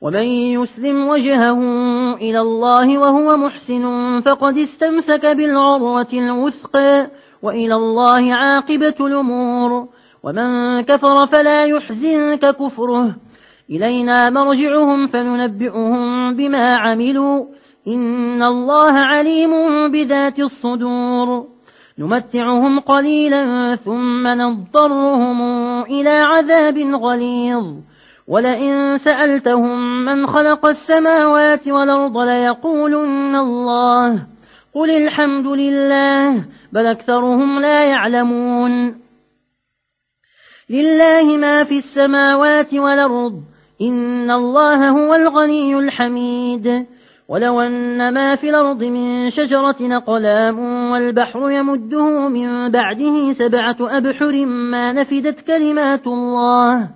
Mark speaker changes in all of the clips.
Speaker 1: ومن يسلم وجهه إلى الله وهو محسن فقد استمسك بالعروة الوثق وإلى الله عاقبة الأمور ومن كفر فلا يحزنك كفره إلينا مرجعهم فننبئهم بما عملوا إن الله عليم بذات الصدور نمتعهم قليلا ثم نضطرهم إلى عذاب غليظ ولئن سألتهم من خلق السماوات والأرض ليقولن الله. قل الحمد لله بل أكثرهم لا يعلمون. لله ما في السماوات والأرض إن الله هو الغني الحميد. ولو أن ما في الأرض من شجرة نقلام والبحر يمده من بعده سبعة أبحر ما نفدت كلمات الله.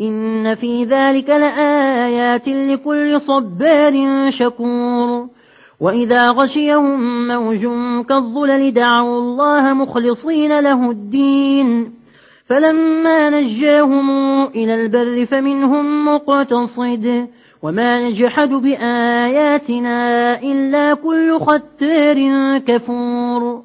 Speaker 1: إن في ذلك لآيات لكل صبار شكور وإذا غشيهم موج كالظلل دعوا الله مخلصين له الدين فلما نجاهم إلى البر فمنهم مقتصد وما نجحد بآياتنا إلا كل ختار كفور